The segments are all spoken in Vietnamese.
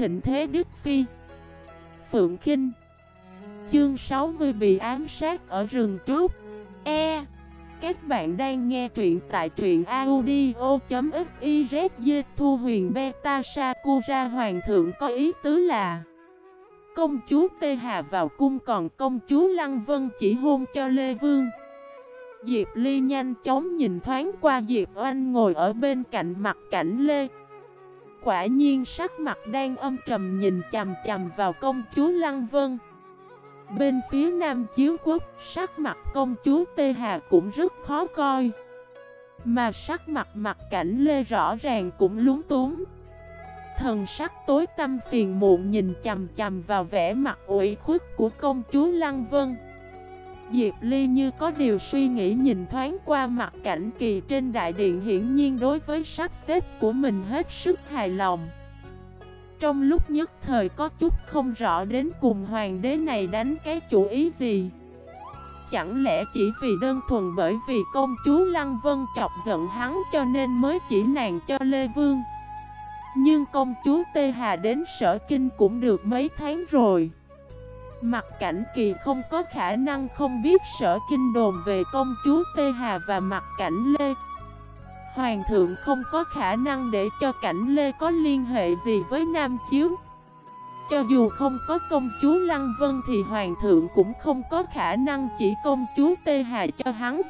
thịnh thế Đức Phi. Phượng Kinh. Chương 60 bị ám sát ở rừng trúc. E. Các bạn đang nghe truyện tại truyện audio.xyz Thu huyền beta Sakura Hoàng thượng có ý tứ là Công chúa Tê Hà vào cung còn công chúa Lăng Vân chỉ hôn cho Lê Vương. Diệp Ly nhanh chóng nhìn thoáng qua Diệp Oanh ngồi ở bên cạnh mặt cảnh Lê. Quả nhiên sắc mặt đang âm trầm nhìn chằm chằm vào công chúa Lăng Vân. Bên phía Nam Chiếu Quốc, sắc mặt công chúa Tê Hà cũng rất khó coi. Mà sắc mặt mặt cảnh Lê rõ ràng cũng lúng túng. Thần sắc tối tâm phiền muộn nhìn chằm chằm vào vẻ mặt ủy khuất của công chúa Lăng Vân. Diệp Ly như có điều suy nghĩ nhìn thoáng qua mặt cảnh kỳ trên đại điện hiển nhiên đối với sắp xếp của mình hết sức hài lòng. Trong lúc nhất thời có chút không rõ đến cùng hoàng đế này đánh cái chủ ý gì. Chẳng lẽ chỉ vì đơn thuần bởi vì công chúa Lăng Vân chọc giận hắn cho nên mới chỉ nàng cho Lê Vương. Nhưng công chúa Tê Hà đến sở kinh cũng được mấy tháng rồi. Mặt cảnh kỳ không có khả năng không biết sở kinh đồn về công chúa Tê Hà và mặt cảnh Lê. Hoàng thượng không có khả năng để cho cảnh Lê có liên hệ gì với Nam Chiếu. Cho dù không có công chúa Lăng Vân thì Hoàng thượng cũng không có khả năng chỉ công chúa Tê Hà cho hắn.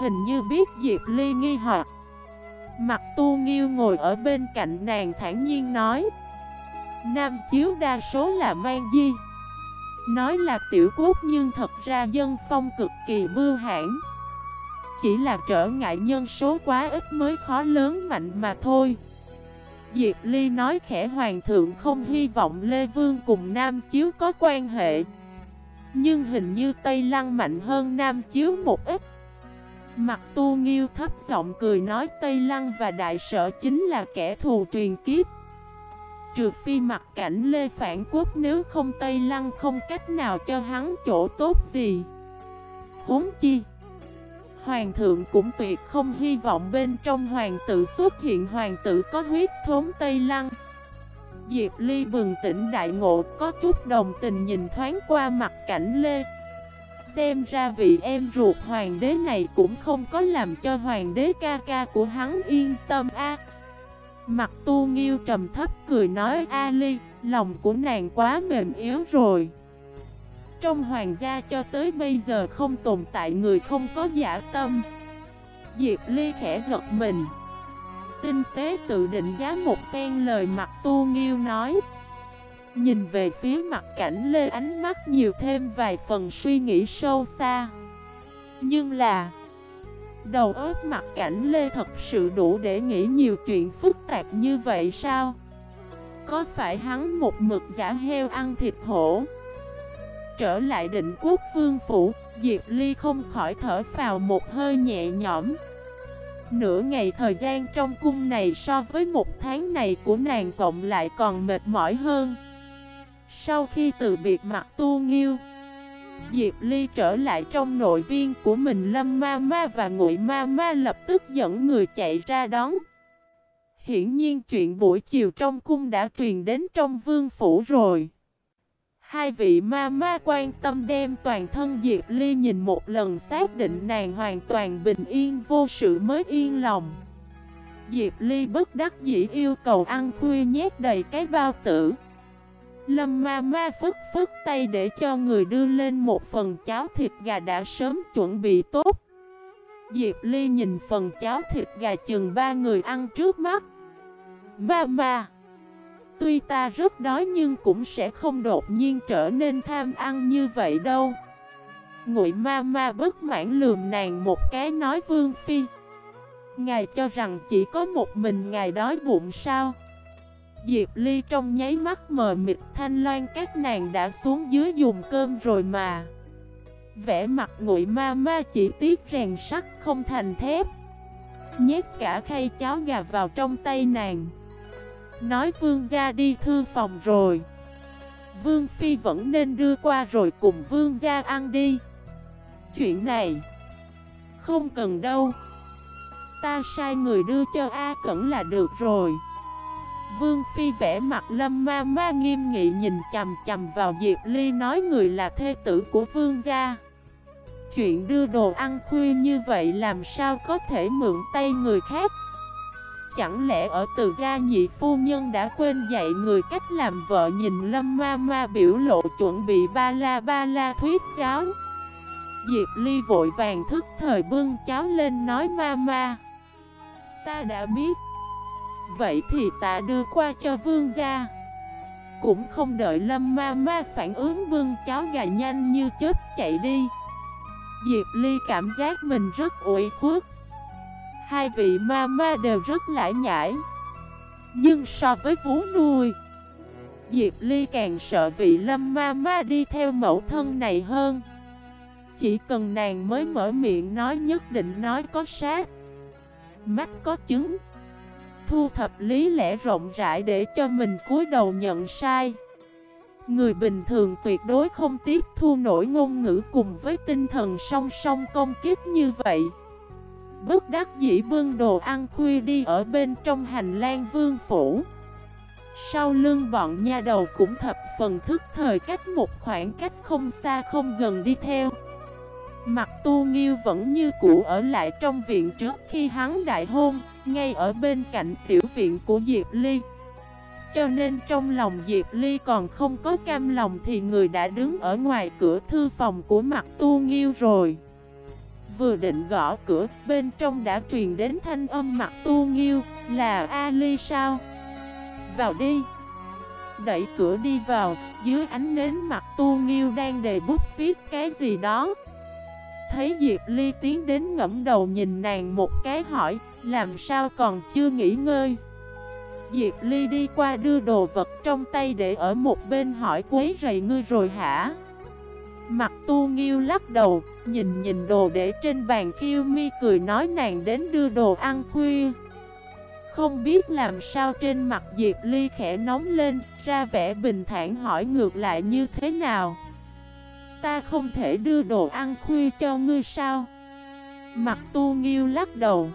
Hình như biết Diệp Ly nghi hoặc. Mặt tu nghiêu ngồi ở bên cạnh nàng thản nhiên nói, Nam Chiếu đa số là mang di Nói là tiểu quốc nhưng thật ra dân phong cực kỳ bưu hãn Chỉ là trở ngại nhân số quá ít mới khó lớn mạnh mà thôi. Diệp Ly nói khẽ hoàng thượng không hy vọng Lê Vương cùng Nam Chiếu có quan hệ. Nhưng hình như Tây Lăng mạnh hơn Nam Chiếu một ít. Mặt tu nghiêu thấp giọng cười nói Tây Lăng và Đại Sở chính là kẻ thù truyền kiếp. Trừ phi mặt cảnh Lê Phản Quốc, nếu không Tây Lăng không cách nào cho hắn chỗ tốt gì. Huống chi, Hoàng thượng cũng tuyệt không hy vọng bên trong hoàng tử xuất hiện hoàng tử có huyết thốn Tây Lăng. Diệp Ly bừng tỉnh đại ngộ, có chút đồng tình nhìn thoáng qua mặt cảnh Lê. Xem ra vị em ruột hoàng đế này cũng không có làm cho hoàng đế ca ca của hắn yên tâm a. Mặt tu nghiêu trầm thấp cười nói Ali, lòng của nàng quá mềm yếu rồi. Trong hoàng gia cho tới bây giờ không tồn tại người không có giả tâm. Diệp Ly khẽ giật mình. Tinh tế tự định giá một phen lời mặt tu nghiêu nói. Nhìn về phía mặt cảnh Lê ánh mắt nhiều thêm vài phần suy nghĩ sâu xa. Nhưng là Đầu óc mặt cảnh Lê thật sự đủ để nghĩ nhiều chuyện phức tạp như vậy sao? Có phải hắn một mực giả heo ăn thịt hổ? Trở lại định quốc vương phủ, Diệp Ly không khỏi thở vào một hơi nhẹ nhõm. Nửa ngày thời gian trong cung này so với một tháng này của nàng cộng lại còn mệt mỏi hơn. Sau khi từ biệt mặt tu nghiêu, Diệp Ly trở lại trong nội viên của mình, Lâm Ma Ma và Ngụy Ma Ma lập tức dẫn người chạy ra đón. Hiển nhiên chuyện buổi chiều trong cung đã truyền đến trong vương phủ rồi. Hai vị ma ma quan tâm đem toàn thân Diệp Ly nhìn một lần, xác định nàng hoàn toàn bình yên, vô sự mới yên lòng. Diệp Ly bất đắc dĩ yêu cầu ăn khuya nhét đầy cái bao tử. Lâm ma ma phức phức tay để cho người đưa lên một phần cháo thịt gà đã sớm chuẩn bị tốt. Diệp Ly nhìn phần cháo thịt gà chừng ba người ăn trước mắt. Ma ma, Tuy ta rất đói nhưng cũng sẽ không đột nhiên trở nên tham ăn như vậy đâu. Ngụy ma ma bất mãn lườm nàng một cái nói vương phi, Ngài cho rằng chỉ có một mình ngài đói bụng sao? Diệp Ly trong nháy mắt mờ mịt, thanh loan các nàng đã xuống dưới dùng cơm rồi mà. Vẽ mặt ngụy ma ma chỉ tiếc rèn sắt không thành thép. Nhét cả khay cháo gà vào trong tay nàng. Nói, vương gia đi thư phòng rồi. Vương Phi vẫn nên đưa qua rồi cùng vương gia ăn đi. Chuyện này Không cần đâu. Ta sai người đưa cho A Cẩn là được rồi. Vương Phi vẽ mặt lâm ma ma nghiêm nghị nhìn chầm chầm vào Diệp Ly nói người là thê tử của vương gia. Chuyện đưa đồ ăn khuya như vậy làm sao có thể mượn tay người khác? Chẳng lẽ ở từ gia nhị phu nhân đã quên dạy người cách làm vợ nhìn lâm ma ma biểu lộ chuẩn bị ba la ba la thuyết giáo? Diệp Ly vội vàng thức thời bưng cháo lên nói ma ma, Ta đã biết. Vậy thì ta đưa qua cho vương gia. Cũng không đợi lâm ma ma phản ứng, vương cháo gà nhanh như chớp chạy đi. Diệp Ly cảm giác mình rất ủi khuất. Hai vị ma ma đều rất lãi nhãi Nhưng so với vú nuôi, Diệp Ly càng sợ vị lâm ma ma đi theo mẫu thân này hơn. Chỉ cần nàng mới mở miệng nói nhất định nói có sát Mắt có chứng. Thu thập lý lẽ rộng rãi để cho mình cúi đầu nhận sai. Người bình thường tuyệt đối không tiếp thu nổi ngôn ngữ cùng với tinh thần song song công kiếp như vậy. Bất đắc dĩ bưng đồ ăn khuya đi ở bên trong hành lang vương phủ. Sau lưng bọn nha đầu cũng thập phần thức thời cách một khoảng cách không xa không gần đi theo. Mặt tu nghiêu vẫn như cũ ở lại trong viện trước khi hắn đại hôn. Ngay ở bên cạnh tiểu viện của Diệp Ly. Cho nên trong lòng Diệp Ly còn không có cam lòng Thì người đã đứng ở ngoài cửa thư phòng của mặt tu nghiêu rồi. Vừa định gõ cửa, Bên trong đã truyền đến thanh âm mặt tu nghiêu Là Ali sao? Vào đi. Đẩy cửa đi vào, Dưới ánh nến mặt tu nghiêu đang đề bút viết cái gì đó. Thấy Diệp Ly tiến đến ngẫm đầu nhìn nàng một cái hỏi, Làm sao còn chưa nghỉ ngơi? Diệp Ly đi qua đưa đồ vật trong tay để ở một bên hỏi, quấy rầy ngươi rồi hả? Mặt tu nghiêu lắc đầu, Nhìn nhìn đồ để trên bàn khiêu mi cười nói nàng đến đưa đồ ăn khuya. Không biết làm sao trên mặt Diệp Ly khẽ nóng lên, Ra vẻ bình thản hỏi ngược lại như thế nào. Ta không thể đưa đồ ăn khuya cho ngươi sao? Mặt tu nghiêu lắc đầu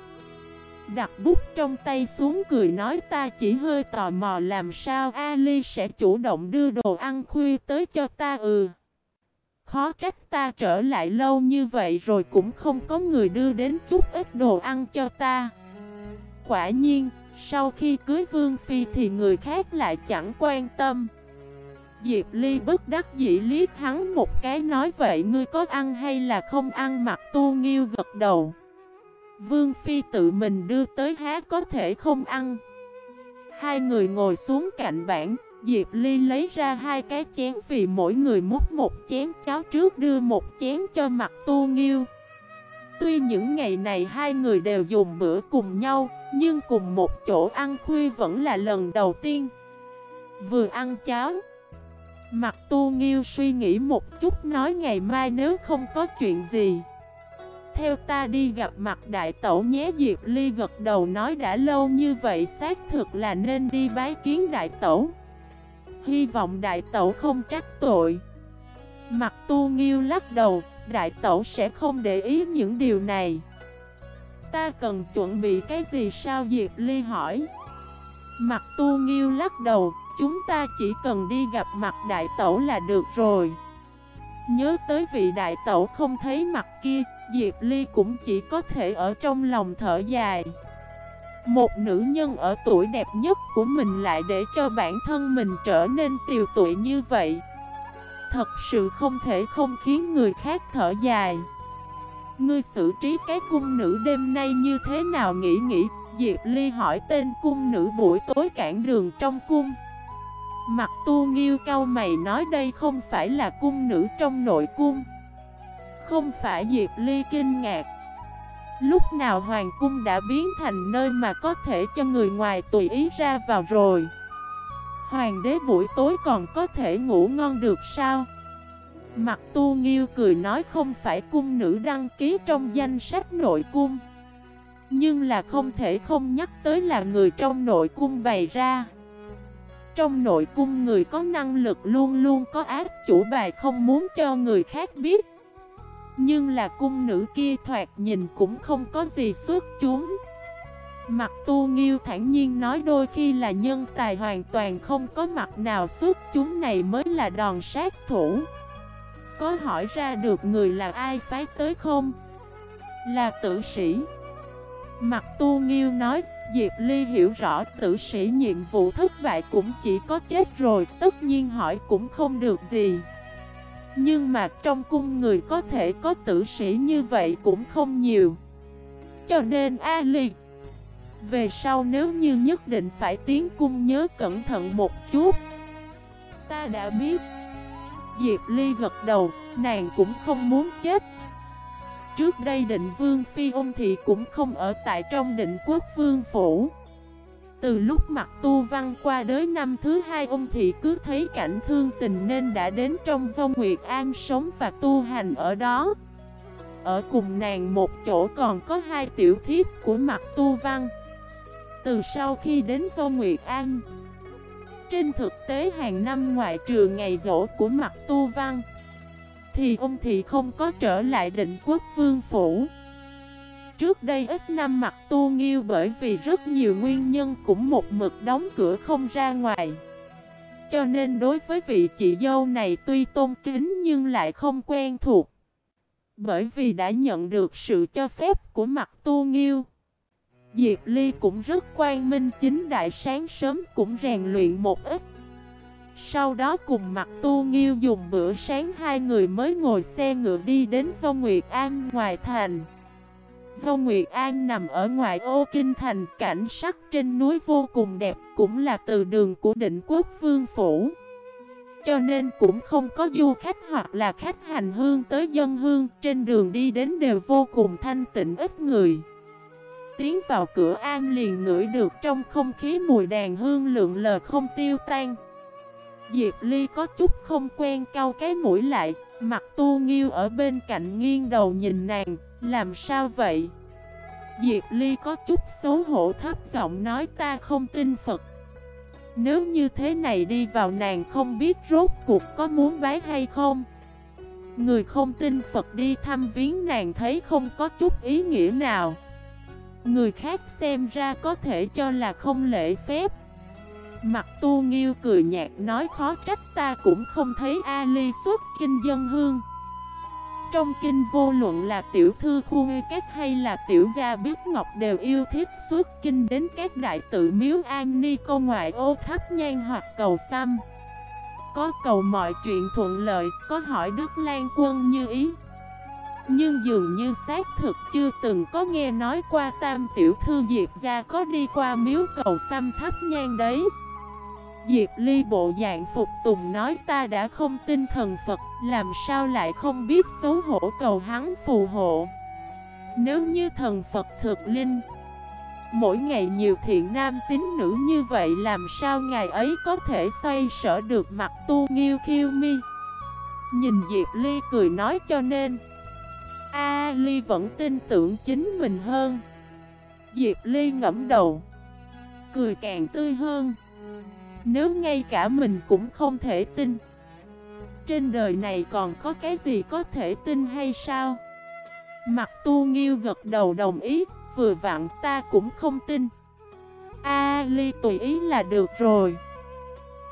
Đặt bút trong tay xuống cười nói ta chỉ hơi tò mò làm sao Ali sẽ chủ động đưa đồ ăn khuya tới cho ta ừ. Khó trách ta trở lại lâu như vậy rồi cũng không có người đưa đến chút ít đồ ăn cho ta. Quả nhiên, sau khi cưới Vương Phi thì người khác lại chẳng quan tâm. Diệp Ly bất đắc dĩ liếc hắn một cái nói, vậy ngươi có ăn hay là không ăn? Mặt tu nghiêu gật đầu. Vương Phi tự mình đưa tới há có thể không ăn. Hai người ngồi xuống cạnh bảng, Diệp Ly lấy ra hai cái chén vì mỗi người múc một chén cháo trước đưa một chén cho mặt tu nghiêu. Tuy những ngày này hai người đều dùng bữa cùng nhau, Nhưng cùng một chỗ ăn khuya vẫn là lần đầu tiên. Vừa ăn cháo Mặt tu nghiêu suy nghĩ một chút nói ngày mai nếu không có chuyện gì. Theo ta đi gặp mặt đại tẩu nhé Diệp Ly gật đầu nói đã lâu như vậy xác thực là nên đi bái kiến đại tẩu. Hy vọng đại tẩu không trách tội. Mặt tu nghiêu lắc đầu, Đại tẩu sẽ không để ý những điều này. Ta cần chuẩn bị cái gì sao Diệp Ly hỏi? Mặt tu nghiêu lắc đầu Chúng ta chỉ cần đi gặp mặt đại tẩu là được rồi. Nhớ tới vị đại tẩu không thấy mặt kia, Diệp Ly cũng chỉ có thể ở trong lòng thở dài. Một nữ nhân ở tuổi đẹp nhất của mình lại để cho bản thân mình trở nên tiều tụy như vậy. Thật sự không thể không khiến người khác thở dài. Ngươi xử trí cái cung nữ đêm nay như thế nào nghĩ nghĩ? Diệp Ly hỏi tên cung nữ buổi tối cản đường trong cung. Mặt tu nghiêu cao mày nói đây không phải là cung nữ trong nội cung. Không phải Diệp Ly kinh ngạc. Lúc nào hoàng cung đã biến thành nơi mà có thể cho người ngoài tùy ý ra vào rồi? Hoàng đế buổi tối còn có thể ngủ ngon được sao? Mặt tu nghiêu cười nói không phải cung nữ đăng ký trong danh sách nội cung. Nhưng là không thể không nhắc tới là người trong nội cung bày ra trong nội cung người có năng lực luôn luôn có ác chủ bài không muốn cho người khác biết. Nhưng là cung nữ kia thoạt nhìn cũng không có gì xuất chúng. Mặt tu nghiêu thản nhiên nói đôi khi là nhân tài hoàn toàn không có mặt nào xuất chúng này mới là đòn sát thủ. Có hỏi ra được người là ai phái tới không? Là tử sĩ. Mặt tu nghiêu nói Diệp Ly hiểu rõ tử sĩ nhiệm vụ thất bại cũng chỉ có chết rồi, Tất nhiên hỏi cũng không được gì. Nhưng mà trong cung người có thể có tử sĩ như vậy cũng không nhiều. Cho nên A Ly, Về sau nếu như nhất định phải tiến cung nhớ cẩn thận một chút. Ta đã biết. Diệp Ly gật đầu, Nàng cũng không muốn chết. Trước đây định vương phi ôn thị cũng không ở tại trong định quốc vương phủ. Từ lúc mặt tu văn qua đới năm thứ hai ôn thị cứ thấy cảnh thương tình nên đã đến trong vong nguyệt an sống và tu hành ở đó. Ở cùng nàng một chỗ còn có hai tiểu thiếp của mặt tu văn. Từ sau khi đến vong nguyệt an, Trên thực tế hàng năm ngoại trừ ngày rỗ của mặt tu văn thì ông thị không có trở lại định quốc vương phủ. Trước đây ít năm mặt tu nghiêu bởi vì rất nhiều nguyên nhân cũng một mực đóng cửa không ra ngoài. Cho nên đối với vị chị dâu này tuy tôn kính nhưng lại không quen thuộc. Bởi vì đã nhận được sự cho phép của mặt tu nghiêu. Diệp Ly cũng rất quan minh, chính đại sáng sớm cũng rèn luyện một ít sau đó cùng mặt tu nghiêu dùng bữa sáng hai người mới ngồi xe ngựa đi đến Vô Nguyệt An ngoài thành. Vô Nguyệt An nằm ở ngoại ô kinh thành, cảnh sắc trên núi vô cùng đẹp, cũng là từ đường của định quốc vương phủ. Cho nên cũng không có du khách hoặc là khách hành hương tới dân hương, Trên đường đi đến đều vô cùng thanh tịnh ít người. Tiến vào cửa an liền ngửi được trong không khí mùi đàn hương lượng lờ không tiêu tan. Diệp Ly có chút không quen cau cái mũi lại, Mặt tu nghiêu ở bên cạnh nghiêng đầu nhìn nàng, Làm sao vậy? Diệp Ly có chút xấu hổ thấp giọng nói, ta không tin Phật. Nếu như thế này đi vào nàng không biết rốt cuộc có muốn bái hay không? Người không tin Phật đi thăm viếng nàng thấy không có chút ý nghĩa nào. Người khác xem ra có thể cho là không lễ phép. Mặt tu nghiêu cười nhạt nói khó trách ta cũng không thấy Ali xuất kinh dân hương. Trong kinh vô luận là tiểu thư khu ngư các hay là tiểu gia biết ngọc đều yêu thích xuất kinh đến các đại tự miếu an ni câu ngoại ô tháp nhang hoặc cầu xăm. Có cầu mọi chuyện thuận lợi, có hỏi Đức Lan Quân như ý. Nhưng dường như xác thực chưa từng có nghe nói qua tam tiểu thư Diệp gia có đi qua miếu cầu xăm thắp nhang đấy. Diệp Ly bộ dạng phục tùng nói ta đã không tin thần Phật, Làm sao lại không biết xấu hổ cầu hắn phù hộ? Nếu như thần Phật thực linh, Mỗi ngày nhiều thiện nam tín nữ như vậy Làm sao ngày ấy có thể xoay sở được mặt tu nghiêu khiêu mi? Nhìn Diệp Ly cười nói cho nên, A Ly vẫn tin tưởng chính mình hơn. Diệp Ly ngẫm đầu, Cười càng tươi hơn nếu ngay cả mình cũng không thể tin. Trên đời này còn có cái gì có thể tin hay sao? Mặt tu nghiêu gật đầu đồng ý, Vừa vặn ta cũng không tin. A ly tùy ý là được rồi.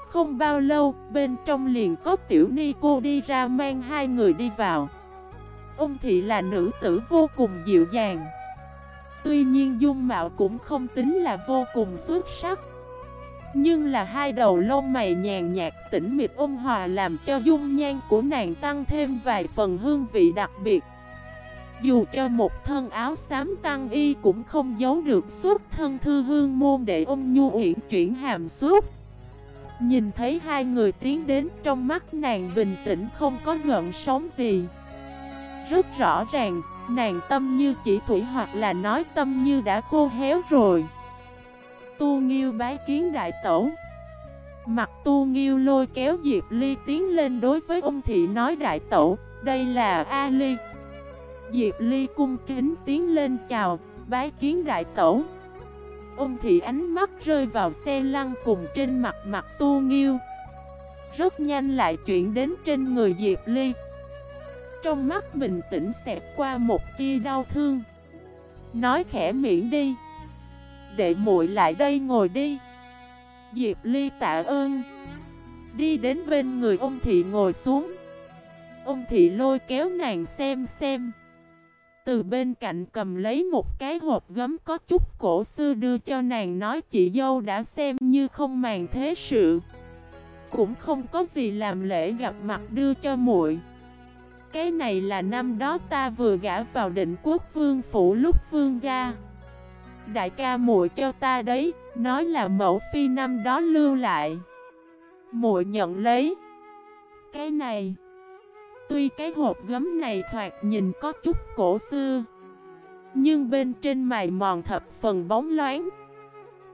Không bao lâu, bên trong liền có tiểu ni cô đi ra mang hai người đi vào. Ông thị là nữ tử vô cùng dịu dàng. Tuy nhiên dung mạo cũng không tính là vô cùng xuất sắc nhưng là hai đầu lông mày nhàn nhạt tĩnh mịch ôn hòa làm cho dung nhan của nàng tăng thêm vài phần hương vị đặc biệt. Dù cho một thân áo xám tăng y cũng không giấu được suốt thân thư hương môn để ôn nhu uyển chuyển hàm suốt Nhìn thấy hai người tiến đến trong mắt nàng bình tĩnh không có gợn sóng gì. Rất rõ ràng, nàng tâm như chỉ thủy hoặc là nói tâm như đã khô héo rồi. Tu Nghiêu bái kiến đại tổ Mặt Tu Nghiêu lôi kéo Diệp Ly tiến lên đối với ông thị nói đại tổ Đây là A Ly. Diệp Ly cung kính tiến lên chào, Bái kiến đại tổ Ông thị ánh mắt rơi vào xe lăn cùng trên mặt mặt Tu Nghiêu. Rất nhanh lại chuyển đến trên người Diệp Ly. Trong mắt bình tĩnh xẹt qua một tia đau thương. Nói khẽ miệng đi. Đệ muội lại đây ngồi đi. Diệp Ly tạ ơn. Đi đến bên người ông thị ngồi xuống. Ông thị lôi kéo nàng xem xem. Từ bên cạnh cầm lấy một cái hộp gấm có chút cổ xưa đưa cho nàng nói, chị dâu đã xem như không màng thế sự. Cũng không có gì làm lễ gặp mặt đưa cho muội. Cái này là năm đó ta vừa gã vào định quốc vương phủ lúc vương gia. Đại ca muội cho ta đấy, Nói là mẫu phi năm đó lưu lại. Muội nhận lấy. Cái này, Tuy cái hộp gấm này thoạt nhìn có chút cổ xưa, Nhưng bên trên mài mòn thập phần bóng loáng.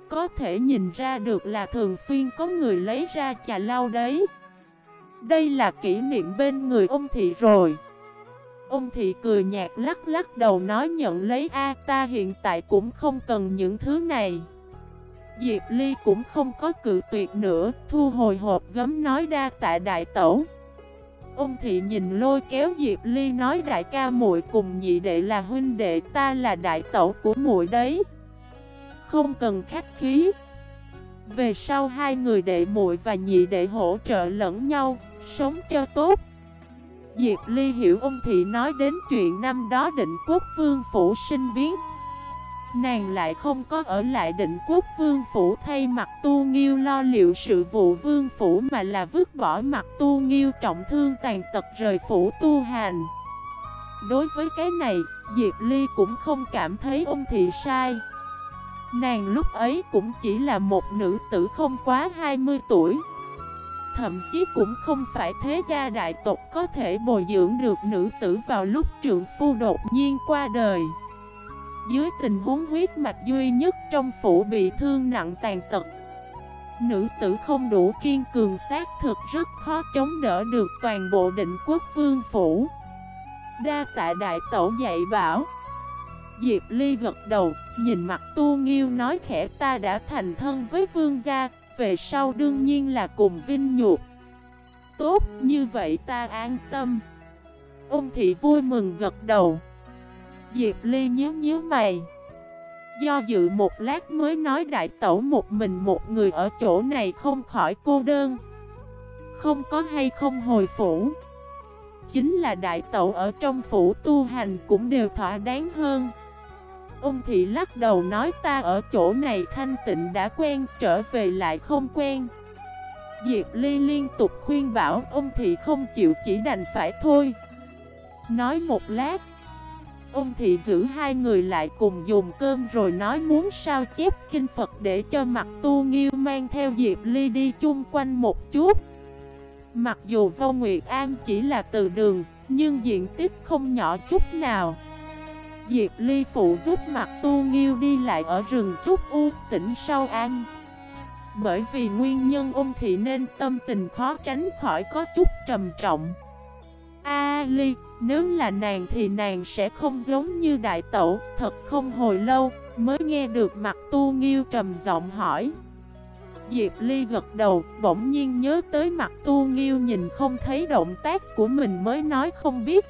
Có thể nhìn ra được là thường xuyên có người lấy ra trà lau đấy. Đây là kỷ niệm bên người ông thị rồi. Ông thị cười nhạt lắc lắc đầu nói nhận lấy A ta hiện tại cũng không cần những thứ này Diệp Ly cũng không có cự tuyệt nữa Thu hồi hộp gấm nói đa tại đại tẩu Ông thị nhìn lôi kéo Diệp Ly nói đại ca muội cùng nhị đệ là huynh đệ ta là đại tẩu của muội đấy. Không cần khách khí. Về sau hai người đệ muội và nhị đệ hỗ trợ lẫn nhau, sống cho tốt. Diệp Ly hiểu ông thị nói đến chuyện năm đó định quốc vương phủ sinh biến. Nàng lại không có ở lại định quốc vương phủ thay mặt tu nghiêu lo liệu sự vụ vương phủ mà là vứt bỏ mặt tu nghiêu trọng thương tàn tật rời phủ tu hành. Đối với cái này, Diệp Ly cũng không cảm thấy ông thị sai. Nàng lúc ấy cũng chỉ là một nữ tử không quá 20 tuổi. Thậm chí cũng không phải thế gia đại tộc có thể bồi dưỡng được nữ tử vào lúc trượng phu đột nhiên qua đời. Dưới tình huống huyết mạch duy nhất trong phủ bị thương nặng tàn tật Nữ tử không đủ kiên cường xác thực rất khó chống đỡ được toàn bộ định quốc vương phủ Đa tạ đại tẩu dạy bảo Diệp Ly gật đầu, nhìn mặt tu nghiêu nói khẽ ta đã thành thân với vương gia về sau đương nhiên là cùng vinh nhục. Tốt, như vậy ta an tâm. Ông thị vui mừng gật đầu. Diệp Ly nhớ nhớ mày. Do dự một lát mới nói đại tẩu một mình một người ở chỗ này không khỏi cô đơn. Không có hay không hồi phủ? Chính là đại tẩu ở trong phủ tu hành cũng đều thỏa đáng hơn. Ông thị lắc đầu nói ta ở chỗ này thanh tịnh đã quen trở về lại không quen Diệp Ly liên tục khuyên bảo ông thị không chịu chỉ đành phải thôi Nói một lát Ông thị giữ hai người lại cùng dùng cơm rồi nói muốn sao chép kinh Phật để cho mặt tu nghiêu mang theo Diệp Ly đi chung quanh một chút. Mặc dù Vô Nguyệt An chỉ là từ đường, nhưng diện tích không nhỏ chút nào. Diệp Ly phụ giúp mặt tu nghiêu đi lại ở rừng Trúc U tỉnh sau An. Bởi vì nguyên nhân ung thị nên tâm tình khó tránh khỏi có chút trầm trọng. A Ly, nếu là nàng thì nàng sẽ không giống như đại tẩu, thật không hồi lâu, mới nghe được mặt tu nghiêu trầm giọng hỏi. Diệp Ly gật đầu, bỗng nhiên nhớ tới mặt tu nghiêu nhìn không thấy động tác của mình mới nói không biết.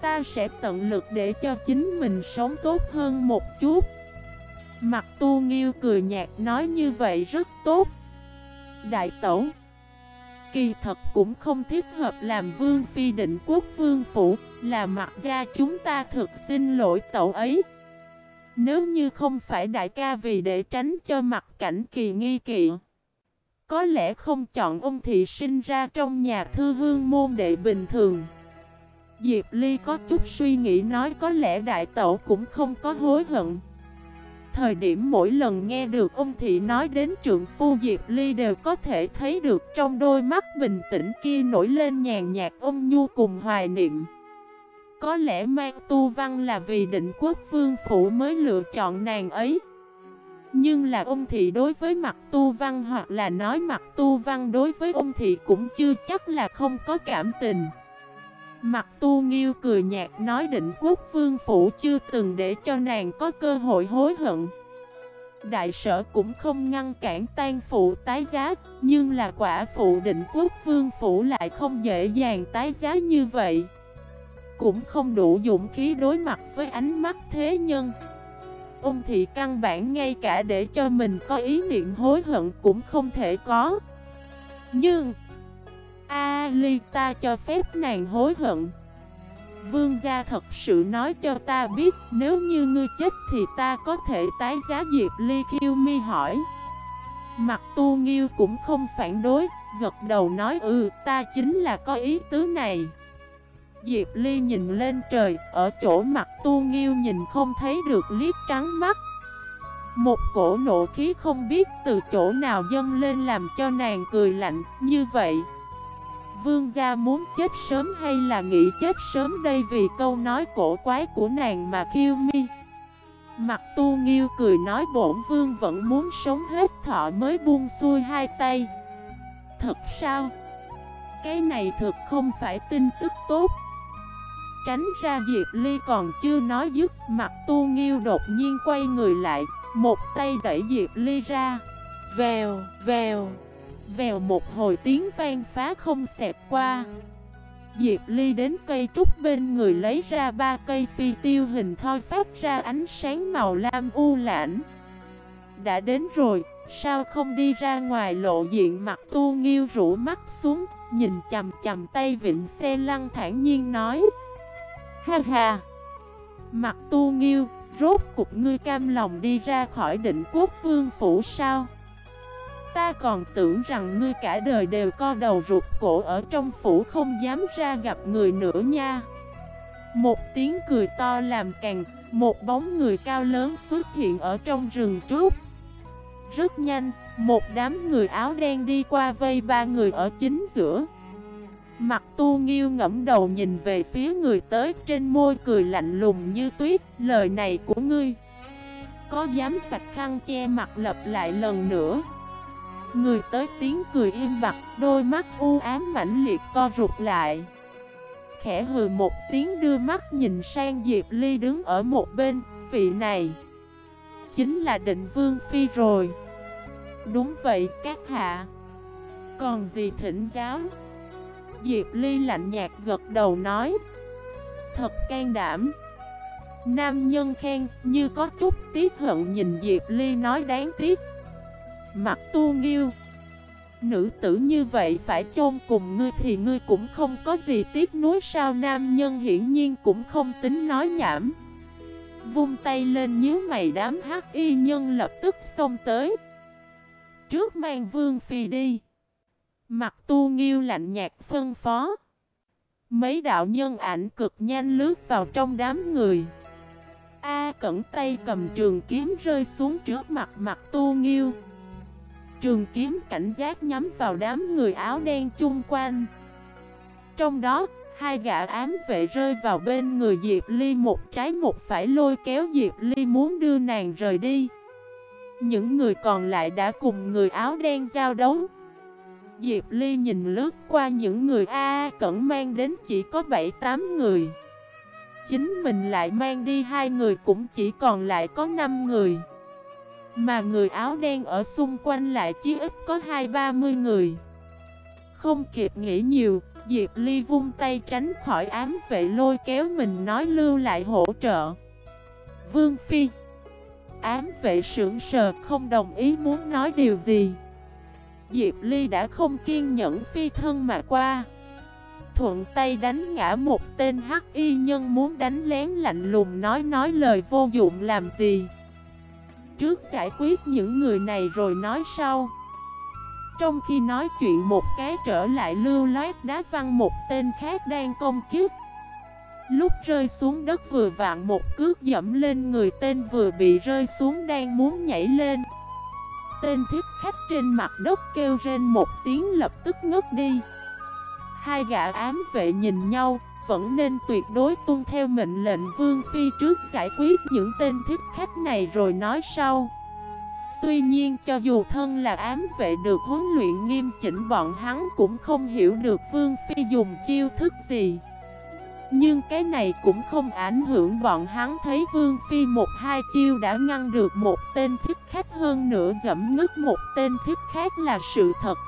Ta sẽ tận lực để cho chính mình sống tốt hơn một chút. Mặt tu nghiêu cười nhạt nói như vậy rất tốt. Đại tẩu, Kỳ thật cũng không thích hợp làm vương phi định quốc vương phủ, Là mặt gia chúng ta thực xin lỗi tẩu ấy Nếu như không phải đại ca vì để tránh cho mặt cảnh kỳ nghi kỵ, Có lẽ không chọn ông thị sinh ra trong nhà thư hương môn đệ bình thường Diệp Ly có chút suy nghĩ nói có lẽ đại tẩu cũng không có hối hận Thời điểm mỗi lần nghe được ông thị nói đến trượng phu Diệp Ly đều có thể thấy được trong đôi mắt bình tĩnh kia nổi lên nhàn nhạt ông nhu cùng hoài niệm. Có lẽ mang tu văn là vì định quốc vương phủ mới lựa chọn nàng ấy. Nhưng là ông thị đối với mặt tu văn hoặc là nói mặt tu văn đối với ông thị cũng chưa chắc là không có cảm tình. Mặt tu nghiêu cười nhạt nói định quốc vương phủ chưa từng để cho nàng có cơ hội hối hận. Đại sở cũng không ngăn cản tan phụ tái giá, Nhưng là quả phụ định quốc vương phủ lại không dễ dàng tái giá như vậy. Cũng không đủ dũng khí đối mặt với ánh mắt thế nhân. Ông thị căn bản ngay cả để cho mình có ý niệm hối hận cũng không thể có. Nhưng Alita cho phép nàng hối hận. Vương gia thật sự nói cho ta biết, Nếu như ngươi chết thì ta có thể tái giá Diệp Ly Kiêu Mi hỏi. Mặt tu nghiêu cũng không phản đối, Gật đầu nói ừ ta chính là có ý tứ này. Diệp Ly nhìn lên trời, Ở chỗ mặt tu nghiêu nhìn không thấy được liếc trắng mắt. Một cổ nộ khí không biết từ chỗ nào dâng lên làm cho nàng cười lạnh Như vậy. Vương gia muốn chết sớm hay là nghĩ chết sớm đây vì câu nói cổ quái của nàng mà khiêu mi. Mặt tu nghiêu cười nói bổn vương vẫn muốn sống hết thọ mới buông xuôi hai tay. Thật sao? Cái này thực không phải tin tức tốt. Tránh ra Diệp Ly còn chưa nói dứt Mặt tu nghiêu đột nhiên quay người lại Một tay đẩy Diệp Ly ra. Vèo, vèo. Vèo một hồi tiếng vang phá không xẹp qua. Diệp Ly đến cây trúc bên người lấy ra ba cây phi tiêu hình thoi phát ra ánh sáng màu lam u lãnh. Đã đến rồi, sao không đi ra ngoài lộ diện mặt tu nghiêu rũ mắt xuống Nhìn chầm chầm tay vịnh xe lăn thản nhiên nói. Ha ha! Mặt tu nghiêu, rốt cục ngươi cam lòng đi ra khỏi định quốc vương phủ sao? Ta còn tưởng rằng ngươi cả đời đều co đầu rụt cổ ở trong phủ không dám ra gặp người nữa nha. Một tiếng cười to làm càng Một bóng người cao lớn xuất hiện ở trong rừng trúc. Rất nhanh, một đám người áo đen đi qua vây ba người ở chính giữa. Mặt tu nghiêu ngẫm đầu nhìn về phía người tới trên môi cười lạnh lùng như tuyết Lời này của ngươi Có dám vạch khăn che mặt lập lại lần nữa? Người tới tiếng cười im bặt, đôi mắt u ám mãnh liệt co rụt lại. Khẽ hừ một tiếng đưa mắt nhìn sang Diệp Ly đứng ở một bên, vị này chính là định vương phi rồi. Đúng vậy các hạ. Còn gì thỉnh giáo? Diệp Ly lạnh nhạt gật đầu nói. Thật can đảm. Nam nhân khen như có chút tiếc hận nhìn Diệp Ly nói đáng tiếc. Mặt tu nghiêu. Nữ tử như vậy phải chôn cùng ngươi thì ngươi cũng không có gì tiếc nuối sao nam nhân hiển nhiên cũng không tính nói nhảm. Vung tay lên nhíu mày đám hắc y nhân lập tức xông tới. Trước mang vương phi đi. Mặt tu nghiêu lạnh nhạt phân phó. Mấy đạo nhân ảnh cực nhanh lướt vào trong đám người. A cẩn tay cầm trường kiếm rơi xuống trước mặt mặt tu nghiêu. Trường kiếm cảnh giác nhắm vào đám người áo đen chung quanh. Trong đó, hai gã ám vệ rơi vào bên người Diệp Ly một trái một phải lôi kéo Diệp Ly muốn đưa nàng rời đi. Những người còn lại đã cùng người áo đen giao đấu. Diệp Ly nhìn lướt qua những người A cẩn mang đến chỉ có 7-8 người. Chính mình lại mang đi hai người cũng chỉ còn lại có 5 người mà người áo đen ở xung quanh lại chỉ ít có hai ba mươi người. Không kịp nghĩ nhiều, Diệp Ly vung tay tránh khỏi ám vệ lôi kéo mình nói lưu lại hỗ trợ. Vương Phi. Ám vệ sưởng sờ không đồng ý muốn nói điều gì. Diệp Ly đã không kiên nhẫn phi thân mà qua. Thuận tay đánh ngã một tên hắc y nhân muốn đánh lén lạnh lùng nói nói lời vô dụng làm gì? Trước giải quyết những người này rồi nói sau. Trong khi nói chuyện, một cái trở lại lưu loát đá văng một tên khác đang công kiếp Lúc rơi xuống đất vừa vạn một cước dẫm lên người tên vừa bị rơi xuống đang muốn nhảy lên. Tên thiết khách trên mặt đất kêu rên một tiếng lập tức ngất đi. Hai gã ám vệ nhìn nhau vẫn nên tuyệt đối tuân theo mệnh lệnh Vương Phi trước giải quyết những tên thiết khách này rồi nói sau. Tuy nhiên, cho dù thân là ám vệ được huấn luyện nghiêm chỉnh, bọn hắn cũng không hiểu được Vương Phi dùng chiêu thức gì. Nhưng cái này cũng không ảnh hưởng bọn hắn thấy Vương Phi một hai chiêu đã ngăn được một tên thiết khách hơn nữa, dẫm ngứt một tên thiết khác là sự thật.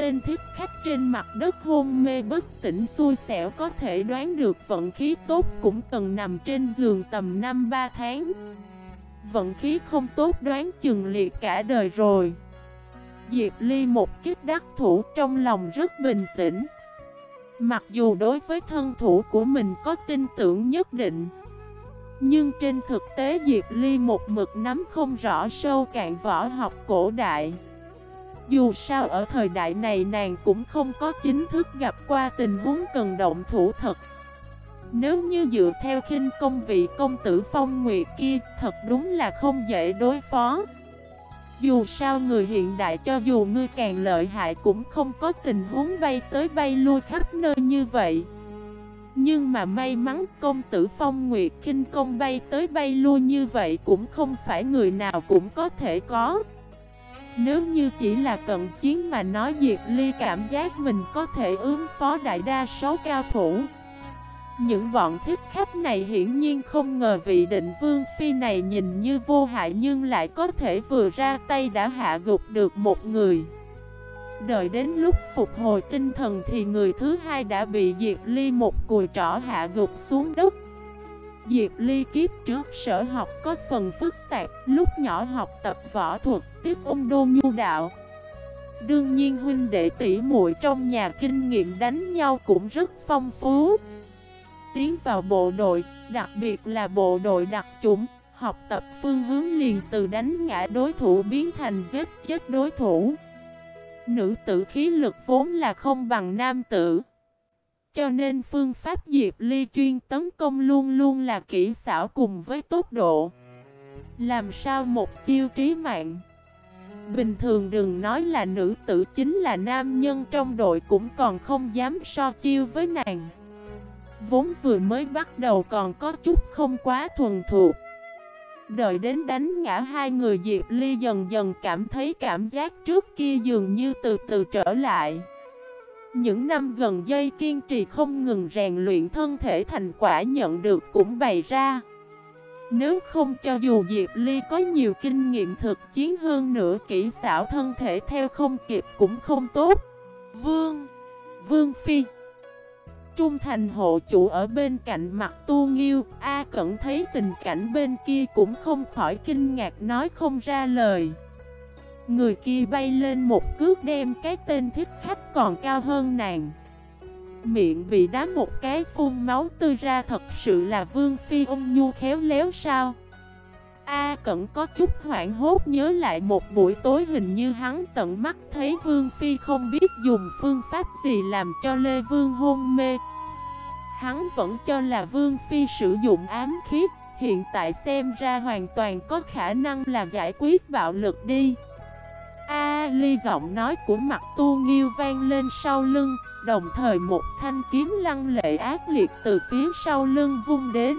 Tên thiết khách trên mặt đất hôn mê bất tỉnh, xui xẻo có thể đoán được vận khí tốt cũng cần nằm trên giường tầm 5-3 tháng. Vận khí không tốt đoán chừng liệt cả đời rồi. Diệp Ly một kích đắc thủ trong lòng rất bình tĩnh. Mặc dù đối với thân thủ của mình có tin tưởng nhất định, Nhưng trên thực tế Diệp Ly một mực nắm không rõ sâu cạn võ học cổ đại. Dù sao ở thời đại này nàng cũng không có chính thức gặp qua tình huống cần động thủ thật. Nếu như dựa theo khinh công vị công tử phong nguyệt kia, thật đúng là không dễ đối phó. Dù sao người hiện đại cho dù ngươi càng lợi hại cũng không có tình huống bay tới bay lui khắp nơi như vậy. Nhưng mà may mắn công tử Phong Nguyệt kinh công bay tới bay lui như vậy cũng không phải người nào cũng có thể có. Nếu như chỉ là cận chiến mà nói Diệp Ly cảm giác mình có thể ứng phó đại đa số cao thủ những bọn thích khách này hiển nhiên không ngờ vị định vương phi này nhìn như vô hại nhưng lại có thể vừa ra tay đã hạ gục được một người. Đợi đến lúc phục hồi tinh thần thì người thứ hai đã bị Diệp Ly một cùi trỏ hạ gục xuống đất. Diệp Ly kiếp trước sở học có phần phức tạp, lúc nhỏ học tập võ thuật, tiếp ung đô nhu đạo. Đương nhiên huynh đệ tỷ muội trong nhà kinh nghiệm đánh nhau cũng rất phong phú. Tiến vào bộ đội, đặc biệt là bộ đội đặc chủng, học tập phương hướng liền từ đánh ngã đối thủ biến thành giết chết đối thủ. Nữ tử khí lực vốn là không bằng nam tử. Cho nên phương pháp Diệp Ly chuyên tấn công luôn luôn là kỹ xảo cùng với tốc độ. Làm sao một chiêu trí mạng? Bình thường đừng nói là nữ tử chính là nam nhân trong đội cũng còn không dám so chiêu với nàng. Vốn vừa mới bắt đầu còn có chút không quá thuần thuộc Đợi đến đánh ngã hai người Diệp Ly dần dần cảm thấy cảm giác trước kia dường như từ từ trở lại những năm gần dây kiên trì không ngừng rèn luyện thân thể thành quả nhận được cũng bày ra. Nếu không cho dù Diệp Ly có nhiều kinh nghiệm thực chiến hơn nữa, kỹ xảo thân thể theo không kịp cũng không tốt. Vương Vương Phi, Trung thành hộ chủ ở bên cạnh mặt tu nghiêu, A Cẩn thấy tình cảnh bên kia cũng không khỏi kinh ngạc nói không ra lời. Người kia bay lên một cước đem cái tên thích khách còn cao hơn nàng. Miệng bị đá một cái, phun máu tươi ra, thật sự là Vương Phi ung nhu khéo léo sao? A Cẩn có chút hoảng hốt, nhớ lại một buổi tối hình như hắn tận mắt thấy Vương Phi không biết dùng phương pháp gì làm cho Lê Vương hôn mê. Hắn vẫn cho là Vương Phi sử dụng ám khiếp Hiện tại xem ra hoàn toàn có khả năng là giải quyết bạo lực đi. A ly giọng nói của mặt tu nghiêu vang lên sau lưng, Đồng thời một thanh kiếm lăng lệ ác liệt từ phía sau lưng vung đến.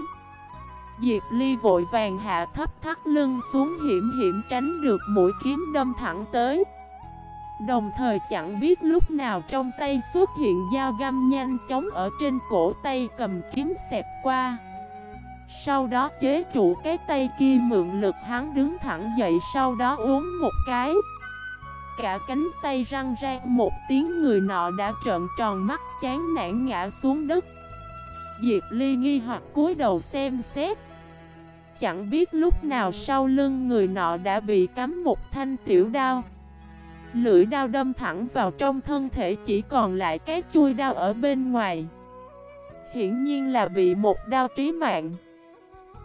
Diệp ly vội vàng hạ thấp thắt lưng xuống hiểm hiểm tránh được mũi kiếm đâm thẳng tới. Đồng thời chẳng biết lúc nào trong tay xuất hiện dao găm nhanh chóng ở trên cổ tay cầm kiếm xẹp qua. Sau đó chế trụ cái tay kia mượn lực hắn đứng thẳng dậy sau đó uống một cái. Cả cánh tay răng rang một tiếng người nọ đã trợn tròn mắt chán nản ngã xuống đất. Diệp Ly nghi hoặc cúi đầu xem xét. Chẳng biết lúc nào sau lưng người nọ đã bị cắm một thanh tiểu đao. Lưỡi đao đâm thẳng vào trong thân thể chỉ còn lại cái chui đao ở bên ngoài. Hiển nhiên là bị một đao trí mạng.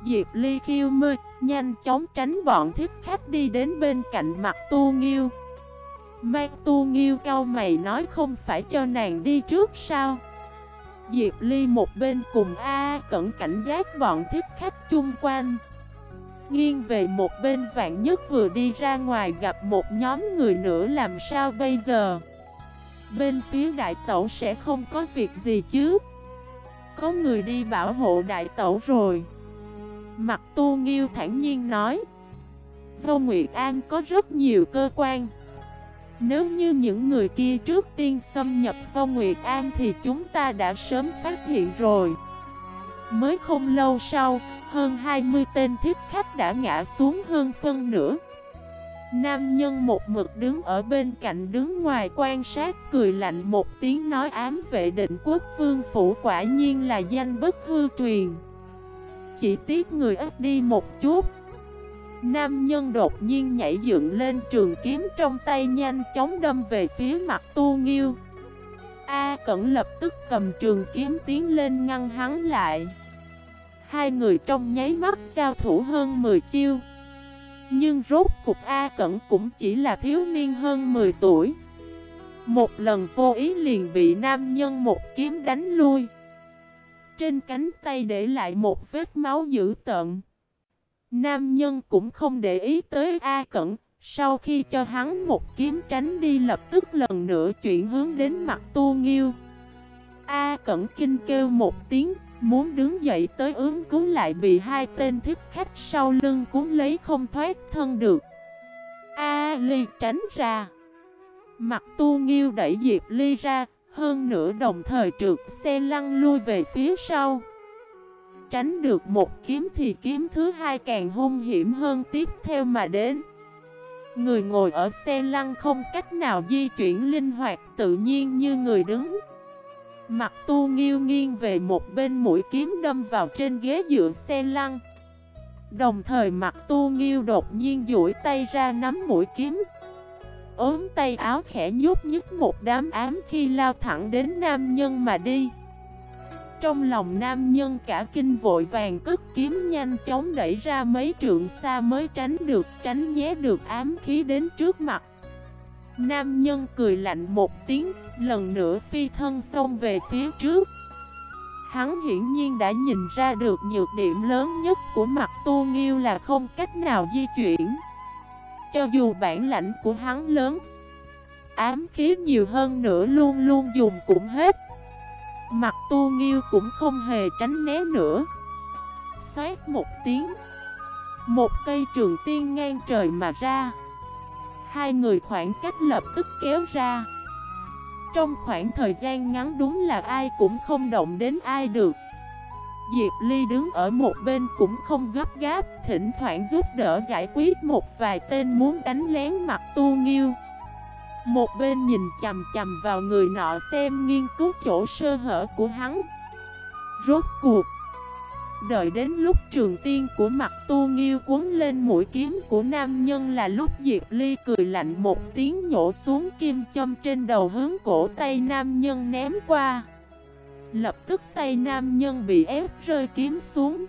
Diệp Ly khiêu mơ, nhanh chóng tránh bọn thiết khách đi đến bên cạnh mặt tu nghiêu. Mang tu nghiêu cao mày nói không phải cho nàng đi trước sao? Diệp Ly một bên cùng A cẩn cảnh giác bọn thích khách chung quanh. Nghiêng về một bên vạn nhất vừa đi ra ngoài gặp một nhóm người nữa làm sao bây giờ? Bên phía đại tẩu sẽ không có việc gì chứ? Có người đi bảo hộ đại tẩu rồi. Mặt tu nghiêu thản nhiên nói. Vô Nguyệt An có rất nhiều cơ quan. Nếu như những người kia trước tiên xâm nhập vào Nguyệt An thì chúng ta đã sớm phát hiện rồi Mới không lâu sau, hơn 20 tên thiết khách đã ngã xuống hơn phân nửa. Nam nhân một mực đứng ở bên cạnh đứng ngoài quan sát cười lạnh một tiếng nói ám vệ định quốc vương phủ quả nhiên là danh bất hư truyền. Chỉ tiếc người ít đi một chút. Nam nhân đột nhiên nhảy dựng lên trường kiếm trong tay nhanh chóng đâm về phía mặt tu nghiêu. A Cẩn lập tức cầm trường kiếm tiến lên ngăn hắn lại. Hai người trong nháy mắt giao thủ hơn 10 chiêu. Nhưng rốt cục A Cẩn cũng chỉ là thiếu niên hơn 10 tuổi. Một lần vô ý liền bị nam nhân một kiếm đánh lui. Trên cánh tay để lại một vết máu dữ tợn Nam nhân cũng không để ý tới A Cẩn. Sau khi cho hắn một kiếm tránh đi, lập tức lần nữa chuyển hướng đến mặt tu nghiêu. A Cẩn kinh kêu một tiếng, Muốn đứng dậy tới ứng cứu lại bị hai tên thiết khách sau lưng cuốn lấy không thoát thân được. A Ly tránh ra. Mặt tu nghiêu đẩy Diệp Ly ra, Hơn nữa đồng thời trượt xe lăn lui về phía sau. Tránh được một kiếm thì kiếm thứ hai càng hung hiểm hơn tiếp theo mà đến. Người ngồi ở xe lăn không cách nào di chuyển linh hoạt, tự nhiên như người đứng. Mặt tu nghiêu nghiêng về một bên mũi kiếm đâm vào trên ghế dựa xe lăn. Đồng thời mặt tu nghiêu đột nhiên duỗi tay ra nắm mũi kiếm. Ốm tay áo khẽ nhúc nhích một đám ám khi lao thẳng đến nam nhân mà đi trong lòng nam nhân cả kinh vội vàng cất kiếm nhanh chóng đẩy ra mấy trượng xa mới tránh được tránh nhé được ám khí đến trước mặt. Nam nhân cười lạnh một tiếng, lần nữa phi thân xông về phía trước. Hắn hiển nhiên đã nhìn ra được nhược điểm lớn nhất của mặt tu nghiêu là không cách nào di chuyển. Cho dù bản lãnh của hắn lớn Ám khí nhiều hơn nữa luôn luôn dùng cũng hết. Mặt tu nghiêu cũng không hề tránh né nữa. Xoát một tiếng. Một cây trường tiên ngang trời mà ra. Hai người khoảng cách lập tức kéo ra. Trong khoảng thời gian ngắn đúng là ai cũng không động đến ai được. Diệp Ly đứng ở một bên cũng không gấp gáp, Thỉnh thoảng giúp đỡ giải quyết một vài tên muốn đánh lén mặt tu nghiêu một bên nhìn chầm chầm vào người nọ xem nghiên cứu chỗ sơ hở của hắn. Rốt cuộc, Đợi đến lúc trường tiên của mặt tu nghiêu cuốn lên mũi kiếm của nam nhân là lúc Diệp Ly cười lạnh một tiếng nhổ xuống kim châm trên đầu hướng cổ tay nam nhân ném qua. Lập tức tay nam nhân bị ép rơi kiếm xuống.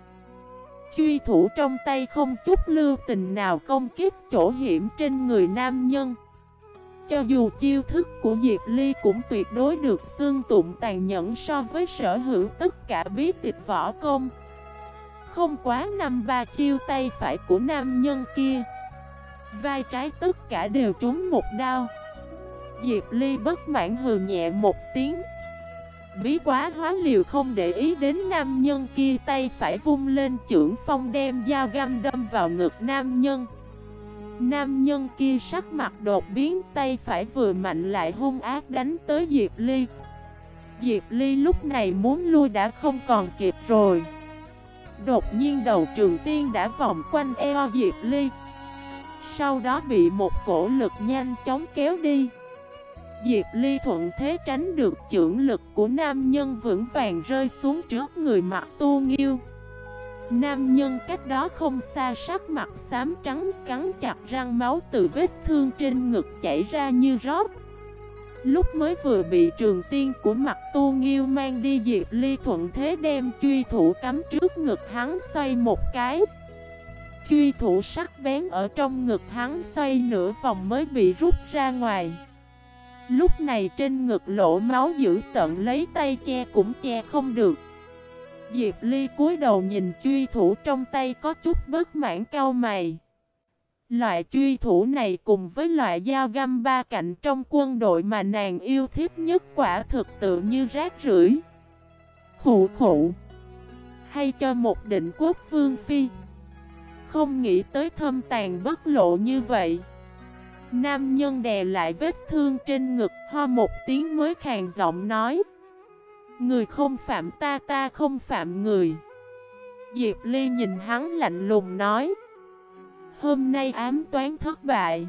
Truy thủ trong tay không chút lưu tình nào công kiếp chỗ hiểm trên người nam nhân cho dù chiêu thức của Diệp Ly cũng tuyệt đối được xương tụng tàn nhẫn so với sở hữu tất cả bí tịch võ công. Không quá năm ba chiêu tay phải của nam nhân kia. Vai trái tất cả đều trúng một đao. Diệp Ly bất mãn hừ nhẹ một tiếng. Bí quá hóa liều không để ý đến nam nhân kia, tay phải vung lên trưởng phong đem dao găm đâm vào ngực nam nhân. Nam nhân kia sắc mặt đột biến, tay phải vừa mạnh lại hung ác đánh tới Diệp Ly. Diệp Ly lúc này muốn lui đã không còn kịp rồi. Đột nhiên đầu trường tiên đã vòng quanh eo Diệp Ly. Sau đó bị một cổ lực nhanh chóng kéo đi. Diệp Ly thuận thế tránh được trưởng lực của nam nhân vững vàng rơi xuống trước người mặt tu nghiêu. Nam nhân cách đó không xa, sắc mặt xám trắng, cắn chặt răng, máu từ vết thương trên ngực chảy ra như rót. Lúc mới vừa bị trường tiên của mặt tu nghiêu mang đi, Diệp Ly thuận thế đem truy thủ cắm trước ngực hắn, xoay một cái. Truy thủ sắc bén ở trong ngực hắn, xoay nửa vòng mới bị rút ra ngoài. Lúc này trên ngực lỗ máu giữ tận, lấy tay che cũng che không được. Diệp Ly cúi đầu nhìn truy thủ trong tay có chút bất mãn cao mày. Loại truy thủ này cùng với loại dao găm ba cạnh trong quân đội mà nàng yêu thích nhất quả thực tự như rác rưởi. Khủ khủ. Hay cho một định quốc vương phi. Không nghĩ tới thâm tàn bất lộ như vậy. Nam nhân đè lại vết thương trên ngực, ho một tiếng mới khàn giọng nói. Người không phạm ta ta không phạm người. Diệp Ly nhìn hắn lạnh lùng nói, Hôm nay ám toán thất bại.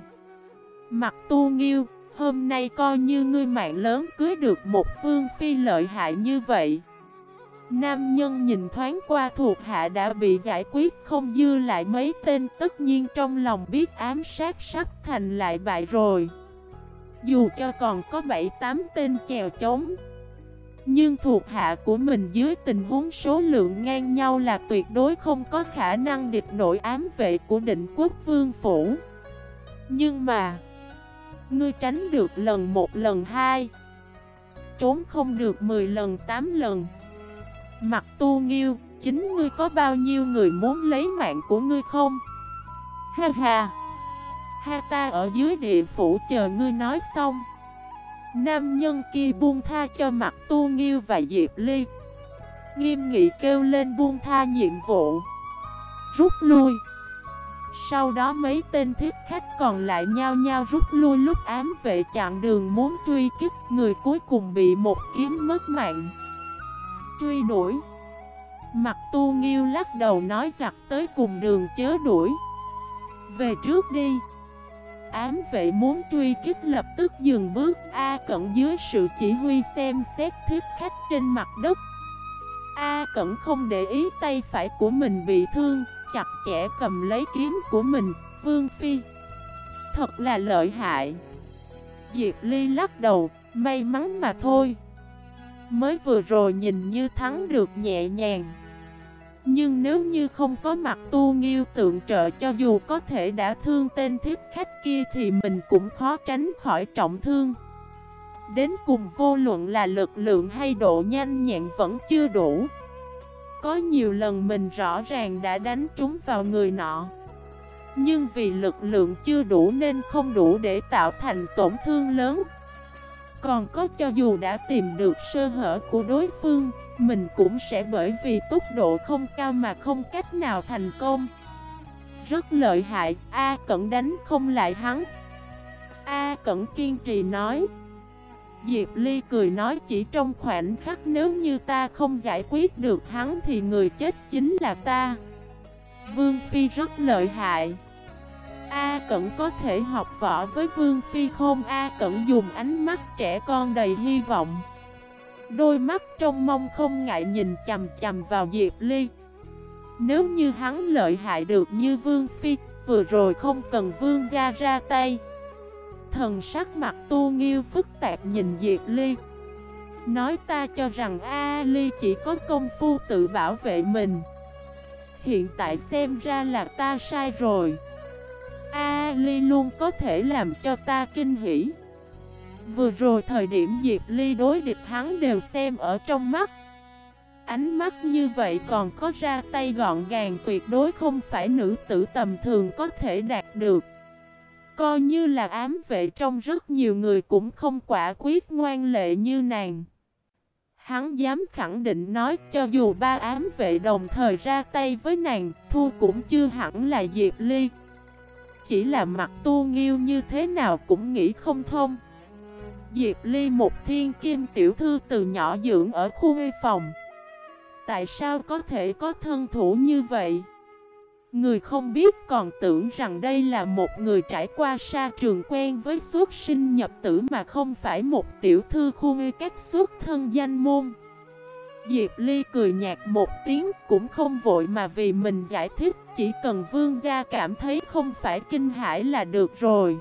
Mặt tu nghiêu, Hôm nay coi như ngươi mạng lớn cưới được một phương phi lợi hại như vậy. Nam nhân nhìn thoáng qua thuộc hạ đã bị giải quyết không dư lại mấy tên, Tất nhiên trong lòng biết ám sát sắp thành lại bại rồi. Dù cho còn có 7-8 tên chèo chống nhưng thuộc hạ của mình dưới tình huống số lượng ngang nhau là tuyệt đối không có khả năng địch nổi ám vệ của định quốc vương phủ Nhưng mà Ngươi tránh được lần một lần hai Trốn không được 10 lần 8 lần Mặt tu nghiêu, chính ngươi có bao nhiêu người muốn lấy mạng của ngươi không? Ha ha! Ha ta ở dưới địa phủ chờ ngươi nói xong Nam nhân kia buông tha cho mặt tu nghiêu và Diệp Ly. Nghiêm nghị kêu lên buông tha nhiệm vụ. Rút lui. Sau đó mấy tên thiết khách còn lại nhao nhao rút lui lúc ám vệ chặn đường muốn truy kích, Người cuối cùng bị một kiếm mất mạng. Truy đuổi. Mặt tu nghiêu lắc đầu nói giặc tới cùng đường chớ đuổi. Về trước đi. Ám vệ muốn truy kích lập tức dừng bước. A cận dưới sự chỉ huy xem xét thiết khách trên mặt đất. A cận không để ý tay phải của mình bị thương, Chặt chẽ cầm lấy kiếm của mình. Vương Phi, Thật là lợi hại. Diệp Ly lắc đầu, May mắn mà thôi. Mới vừa rồi nhìn như thắng được nhẹ nhàng. Nhưng nếu như không có mặt tu nghiêu tượng trợ cho dù có thể đã thương tên thiết khách kia Thì mình cũng khó tránh khỏi trọng thương. Đến cùng vô luận là lực lượng hay độ nhanh nhẹn vẫn chưa đủ. Có nhiều lần mình rõ ràng đã đánh trúng vào người nọ. Nhưng vì lực lượng chưa đủ nên không đủ để tạo thành tổn thương lớn. Còn có cho dù đã tìm được sơ hở của đối phương mình cũng sẽ bởi vì tốc độ không cao mà không cách nào thành công. Rất lợi hại, A Cẩn đánh không lại hắn. A Cẩn kiên trì nói. Diệp Ly cười nói chỉ trong khoảnh khắc nếu như ta không giải quyết được hắn thì người chết chính là ta. Vương Phi rất lợi hại. A Cẩn có thể học võ với Vương Phi không? A Cẩn dùng ánh mắt trẻ con đầy hy vọng. Đôi mắt trong mong không ngại nhìn chầm chầm vào Diệp Ly. Nếu như hắn lợi hại được như Vương Phi, Vừa rồi không cần Vương gia ra tay. Thần sắc mặt tu nghiêu phức tạp nhìn Diệp Ly. Nói ta cho rằng A Ly chỉ có công phu tự bảo vệ mình. Hiện tại xem ra là ta sai rồi. A Ly luôn có thể làm cho ta kinh hỉ. Vừa rồi thời điểm Diệp Ly đối địch hắn đều xem ở trong mắt. Ánh mắt như vậy còn có ra tay gọn gàng tuyệt đối không phải nữ tử tầm thường có thể đạt được. Coi như là ám vệ trong rất nhiều người cũng không quả quyết ngoan lệ như nàng. Hắn dám khẳng định nói cho dù ba ám vệ đồng thời ra tay với nàng Thu cũng chưa hẳn là Diệp Ly. Chỉ là mặt tu nghiêu như thế nào cũng nghĩ không thông. Diệp Ly một thiên kim tiểu thư từ nhỏ dưỡng ở khu ngây phòng. Tại sao có thể có thân thủ như vậy? Người không biết còn tưởng rằng đây là một người trải qua xa trường quen với xuất sinh nhập tử mà không phải một tiểu thư khu ngây các xuất thân danh môn. Diệp Ly cười nhạt một tiếng cũng không vội mà vì mình giải thích, Chỉ cần vương gia cảm thấy không phải kinh hãi là được rồi.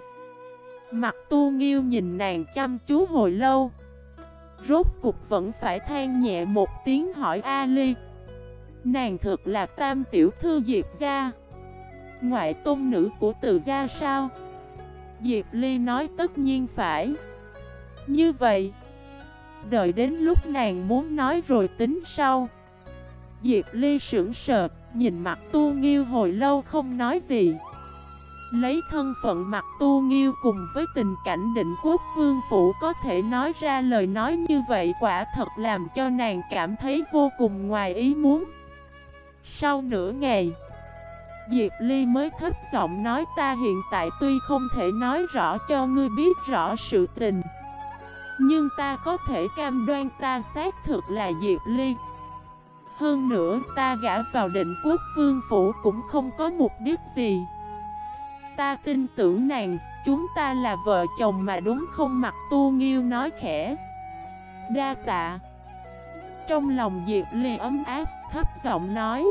Mặt tu nghiêu nhìn nàng chăm chú hồi lâu. Rốt cục vẫn phải than nhẹ một tiếng hỏi A Ly Nàng thực là tam tiểu thư Diệp gia. Ngoại tôn nữ của từ gia sao? Diệp Ly nói tất nhiên phải. Như vậy, Đợi đến lúc nàng muốn nói rồi tính sau. Diệp Ly sững sờ, Nhìn mặt tu nghiêu hồi lâu không nói gì. Lấy thân phận mặt tu nghiêu cùng với tình cảnh định quốc vương phủ có thể nói ra lời nói như vậy quả thật làm cho nàng cảm thấy vô cùng ngoài ý muốn. Sau nửa ngày, Diệp Ly mới thấp giọng nói ta hiện tại tuy không thể nói rõ cho ngươi biết rõ sự tình. Nhưng ta có thể cam đoan ta xác thực là Diệp Ly Hơn nữa ta gã vào định quốc vương phủ cũng không có mục đích gì Ta tin tưởng nàng, chúng ta là vợ chồng mà đúng không? Mặt tu nghiêu nói khẽ. Đa tạ. Trong lòng Diệp Ly ấm áp, thấp giọng nói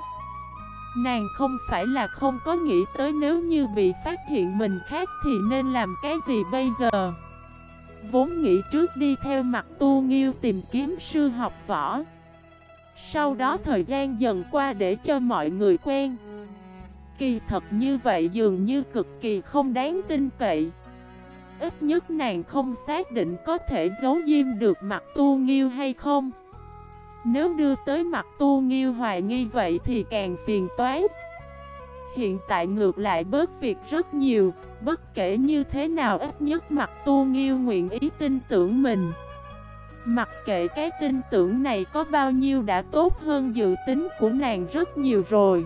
Nàng không phải là không có nghĩ tới nếu như bị phát hiện mình khác thì nên làm cái gì bây giờ? Vốn nghĩ trước đi theo mặt tu nghiêu tìm kiếm sư học võ. Sau đó thời gian dần qua để cho mọi người quen. Kỳ, thật như vậy dường như cực kỳ không đáng tin cậy. Ít nhất nàng không xác định có thể giấu diêm được mặt tu nghiêu hay không. Nếu đưa tới mặt tu nghiêu hoài nghi vậy thì càng phiền toái. Hiện tại ngược lại bớt việc rất nhiều, Bất kể như thế nào ít nhất mặt tu nghiêu nguyện ý tin tưởng mình. Mặc kệ cái tin tưởng này có bao nhiêu đã tốt hơn dự tính của nàng rất nhiều rồi.